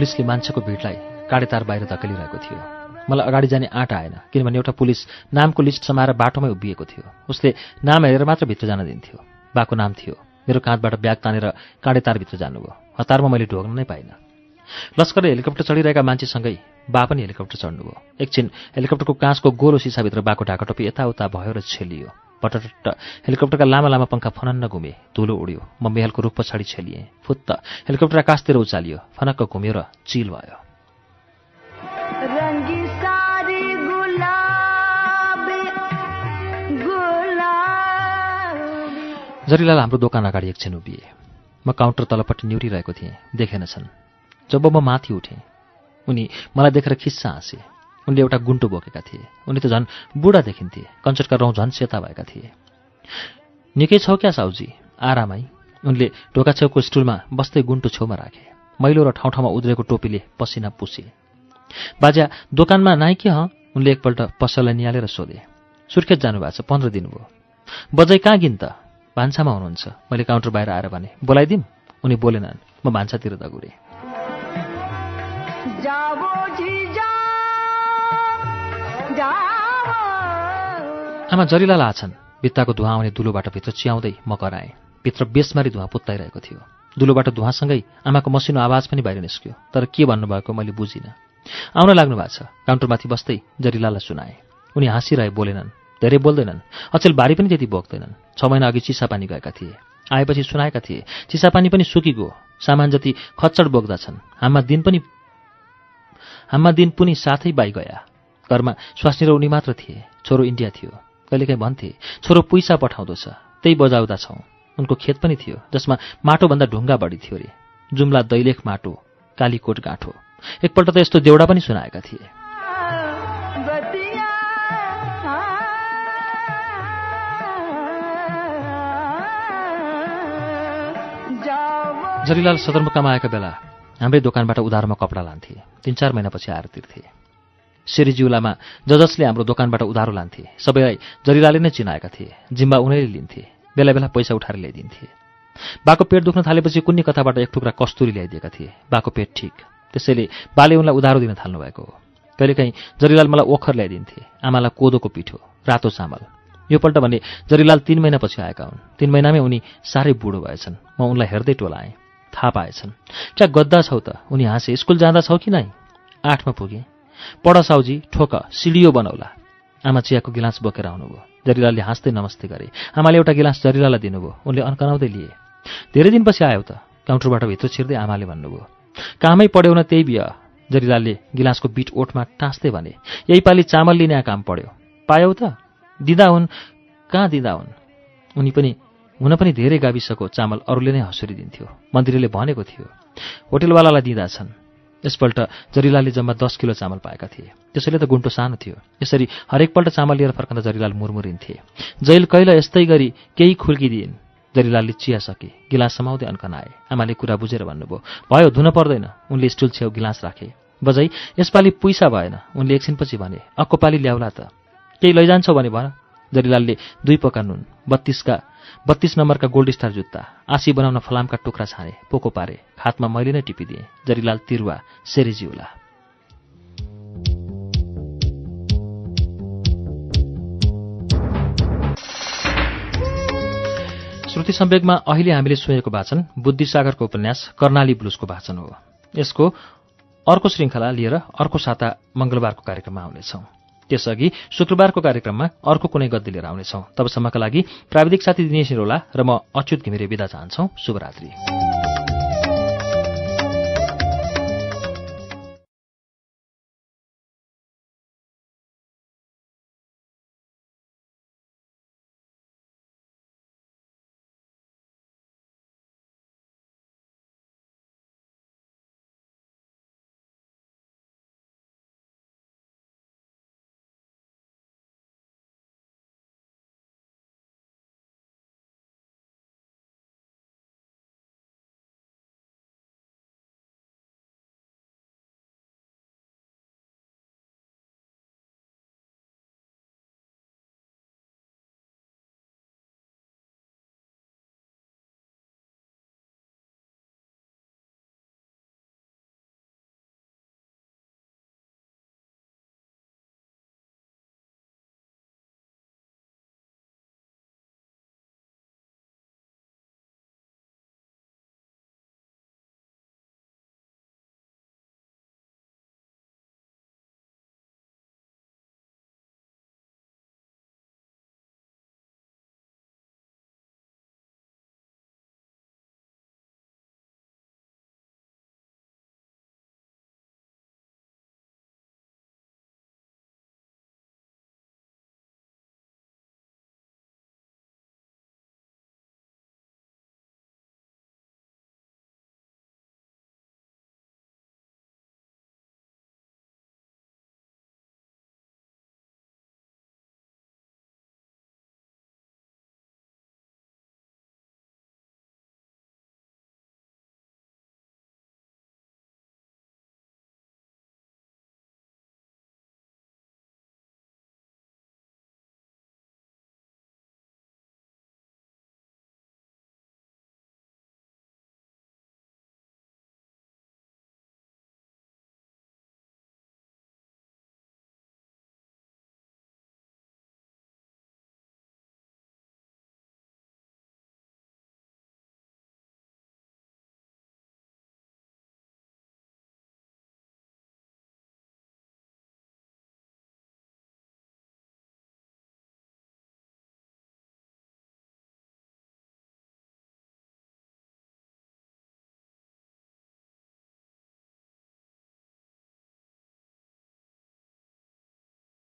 पुलिसले मान्छेको भिडलाई काडेतार बाहिर धकेलिरहेको थियो। मलाई अगाडि जाने आँट आएन किनभने एउटा पुलिस नामको लिस्ट समाएर बाटोमै उभिएको थियो। उसले नाम हेरेर मात्र भित्र जान दिन्थ्यो। बाको नाम थियो। मेरो काँधबाट ब्याग तानेर काँडेतारभित्र जानुभयो। हतारमा मैले ढोग्न नै पाइनँ। लस्करले हेलिकप्टर चढिरहेका मान्छेसँगै बा पनि हेलिकप्टर चढ्नुभयो। एकछिन हेलिकप्टरको काँचको गोलो सिसाभित्र बाको ढाकाटोपी यताउता भयो र छेलियो। पटटट्ट हेलिकप्टरका लामा लामा पङ्खा फनन्न घुमे धुलो उड्यो। म मेहलको रुख पछाडि छेलिएँ। फुत्त। हेलिकप्टर आकाशतिर उचालियो। फनक्क घुम्यो र चिल भयो। जरिलाल हाम्रो दोकान अगाडि एकछिन उभिए। म काउन्टर तलपट्टि निहुरिरहेको थिएँ। देखेनछन्। जब म माथि उठेँ उनी मलाई देखेर खिस्सा हाँसे। उनले एउटा गुन्टो बोकेका थिए। उनी त झन् बुढा देखिन्थे कञ्चटका रौँ झन् सेता भएका थिए। निकै छौ क्या साउजी? आरामै उनले ढोका छेउको स्टुलमा बस्दै गुन्टो छेउमा राखे। मैलो र ठाउँ ठाउँमा उद्रेको टोपीले पसिना पुसे। बाजा दोकानमा नाइ के हँ? उनले एकपल्ट पसललाई निहालेर सोधे। सुर्खेत जानुभएको छ पन्ध्र दिन भयो। बजै कहाँ गिन त? भान्सामा हुनुहुन्छ। मैले काउन्टर बाहिर आएर भने बोलाइदिउँ? उनी बोलेनन्। म भान्सातिर दगुरेँ। आमा जरिलाल आछन्। भित्ताको धुवा आउने दुलोबाट भित्र चियाउँदै म कराएँ। भित्र बेसमारी धुवा पुत्ताइरहेको थियो। दुलोबाट धुवासँगै आमाको मसिनो आवाज पनि बाहिर निस्क्यो। तर के भन्नुभएको मैले बुझिनँ। आउन लाग्नु भएको छ। काउन्टरमाथि बस्दै जरिलाललाई सुनाएँ। उनी हाँसिरहे बोलेनन्। धेरै बोल्दैनन्। अचेल बारी पनि त्यति बोक्दैनन्। छ महिना अघि चिसापानी गएका थिए। आएपछि सुनाएका थिए चिसापानी पनि सुकिगयो। सामान जति खच्चड बोक्दछन् हाममा दिन पनि हाममा दिन पुनि साथै बाई गया घरमा स्वास्नी र उनी मात्र थिए। छोरो इन्डिया थियो। कहिलेकाहीँ भन्थे छोरो पैसा पठाउँदो छ त्यही बजाउँदा छौँ। उनको खेत पनि थियो जसमा माटोभन्दा ढुङ्गा बढी थियो अरे जुम्ला दैलेख माटो कालीकोट गाँठो। एकपल्ट त यस्तो देउडा पनि सुनाएका थिए। जरिलाल सदरमुकामा आएका बेला हाम्रै दोकानबाट उधारमा कपडा लान्थे। तिन चार महिनापछि आएर तिर्थे। सिरिजिउलामा ज जसले हाम्रो दोकानबाट उधारो लान्थे। सबैलाई जरिलाले नै चिनाएका थिए। जिम्बा उनैले लिन्थे। बेला बेला पैसा उठाएर ल्याइदिन्थे। बाको पेट दुख्न थालेपछि कुन्नी कथाबाट एक टुक्रा कस्तुरी ल्याइदिएका थिए। बाको पेट ठिक। त्यसैले बाले उनलाई उधारो दिन थाल्नुभएको हो। कहिलेकाहीँ जरिलाल मलाई ओखर ल्याइदिन्थे। आमालाई कोदोको पिठो रातो चामल। योपल्ट भने जरिलाल तिन महिनापछि आएका हुन्। तिन महिनामै उनी साह्रै बुढो भएछन्। म उनलाई हेर्दै टोलाएँ। थाहा पाएछन्। क्या गद्दा छौ त? उनी हाँसे स्कुल जाँदा छौ कि नै आठमा पुगेँ। पढ साउजी ठोक सिडियो बनाउला आमा चियाको गिलास बोकेर आउनुभयो। जरिलालले हाँस्दै नमस्ते गरे। आमाले एउटा गिलास जरिलालाई दिनुभयो। उनले अन्कनाउँदै लिए। धेरै दिनपछि आयो त। काउन्टरबाट भित्र छिर्दै आमाले भन्नुभयो कामै पढ्यौ न त्यही बिहा। जरिलालले गिलासको बिट ओठमा टाँस्दै भने यही पालि चामल लिने काम पढ्यो। पायौ त। दिँदा हुन्। कहाँ दिँदा हुन्? उनी पनि हुन पनि धेरै गाविसको चामल अरूले नै हसुरी दिन्थ्यो मन्दिरले भनेको थियो होटेलवालालाई दिँदा छन्। यसपल्ट जरिलालले जम्मा दस किलो चामल पाएका थिए। त्यसैले त गुन्टो सानो थियो। यसरी हरेकपल्ट चामल लिएर फर्कँदा जरिलाल मुरमुरिन्थे। जैल कैल यस्तै गरी केही खुल्किदिइन्। जरिलालले चिया सके गिलास समाउँदै अन्कन आए। आमाले कुरा बुझेर भन्नुभयो भयो धुन पर्दैन। उनले स्टुल छेउ गिलास राखे। बजै यसपालि पैसा भएन। उनले एकछिनपछि भने अर्को पालि ल्याउला त। केही लैजान्छौ भने भन। जरिलालले दुई पका नुन बत्तीसका बत्तीस नम्बरका गोल्ड स्टार जुत्ता आसी बनाउन फलामका टुक्रा छाने पोको पारे हातमा मैले नै टिपिदिएँ जरिलाल तिरुवा सेरेजिउला। श्रुति सम्वेकमा अहिले हामीले सुनेको वाचन बुद्धिसागरको उपन्यास कर्णाली ब्लुजको वाचन हो। यसको अर्को श्रृङ्खला लिएर अर्को साता मङ्गलबारको कार्यक्रममा आउनेछौँ। त्यसअघि शुक्रबारको कार्यक्रममा अर्को कुनै गद्दी लिएर आउनेछौँ। तबसम्मका लागि प्राविधिक साथी दिनेश निरोला र म अच्युत घिमिरे विदा चाहन्छौ। शुभरात्री।